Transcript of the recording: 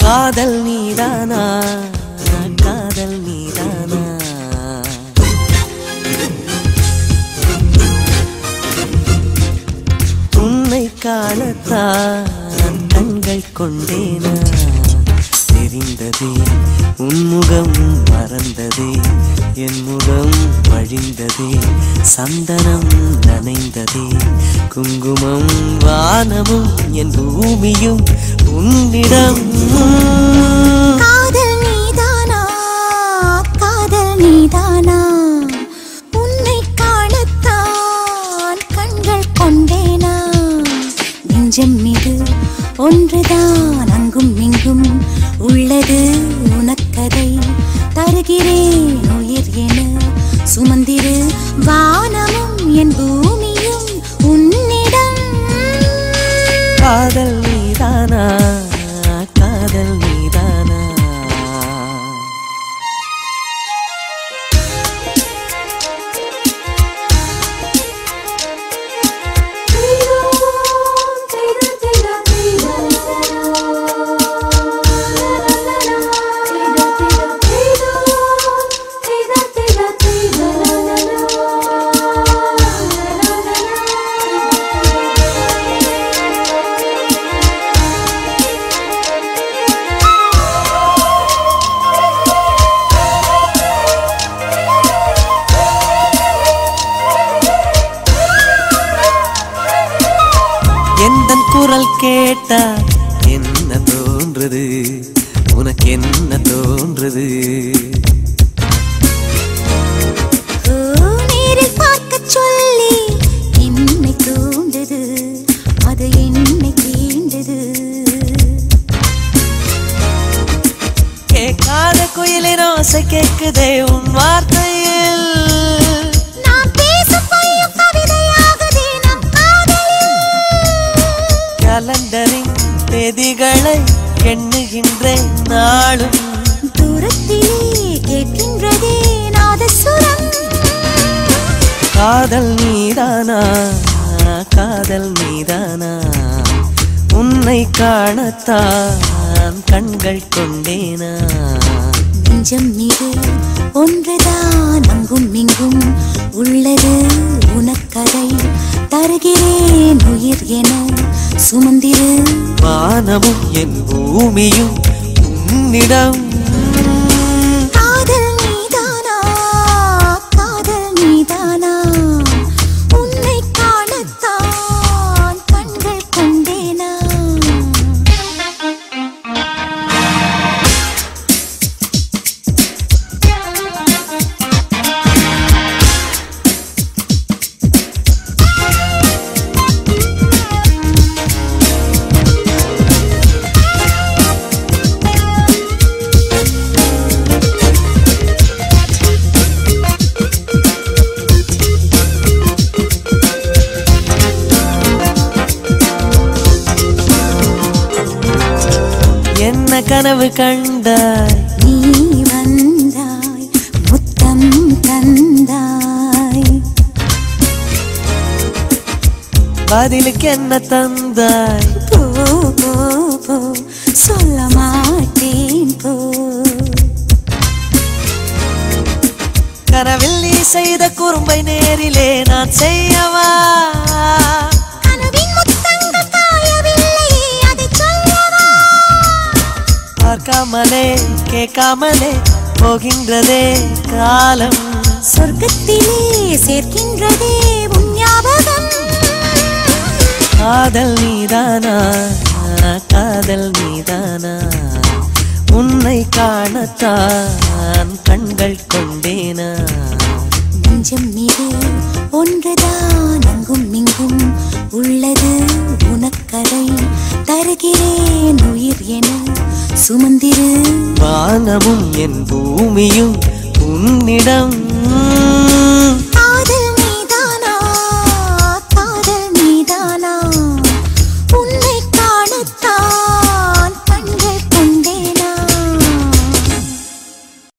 காதல் நீதானா? காதல் நீதானா? உன்னை காணத்தான் கண்கள் கொண்டேனா? தெரிந்ததே. உன்முகம் மறந்ததே. என் முகம் வழிந்ததே. சந்தனம் நனைந்ததே. குங்குமம் வானமும் என் பூமியும் உன்னிடம். காதல் நீதானா? காதல் நீதானா? உன்னை காணத்தான் கண்கள் கொண்டேனா? நெஞ்சம் மீது ஒன்றுதான் அங்கும் இங்கும் உள்ளது உனக்கதை தருகிறேன் உயிர் என. சுமந்திரு வானமும் என் பூமியும் உன்னிடம். காதல் நீதானா? குரல் கேட்டா என்ன தோன்றுது? உனக்கு என்ன தோன்றுது சொல்லி என்னை தூண்டது. அது என்னை தீண்டது. கேட்காத குயிலின் ஓசை கேக்குதே உன் வார்த்தையில் தேதிகளை எண்ணுகின்றேன் நாளும். தூரத்திலே கேட்கின்றதே நாதசுரம் காதல் நீதானா? காதல் நீதானா? உன்னை காணத்தான் கண்கள் கொண்டேனா? நெஞ்சம் மீது ஒன்றுதான் அங்கும் இங்கும் உள்ளது உனக்கதை தருகிறேன் உயிர் என. சுமந்திரு. வானமும் என் பூமியும் உன்னிடம். கண்டாய். நீ வந்தாய் முத்தம் தந்தாய். பதிலுக்கு என்ன தந்தாய்? போ போ போ சொல்ல மாட்டேன் போ. கனவில் நீ செய்த குறும்பை நேரிலே நான் செய்யவா பார்க்காமலே கேட்காமலே போகின்றதே காலம். சொர்க்கத்திலே சேர்க்கின்றதே உன் ஞாபகம். காதல் நீதானா? காதல் நீதானா? உன்னை காணத்தான் கண்கள் கொண்டேனா? நெஞ்சம் மீது ஒன்றுதான் அங்கும் இங்கும் உள்ளது உனக்கதை தருகிறேன் உயிர் என. சுமந்திரு. வானமும் என் பூமியும் உன்னிடம்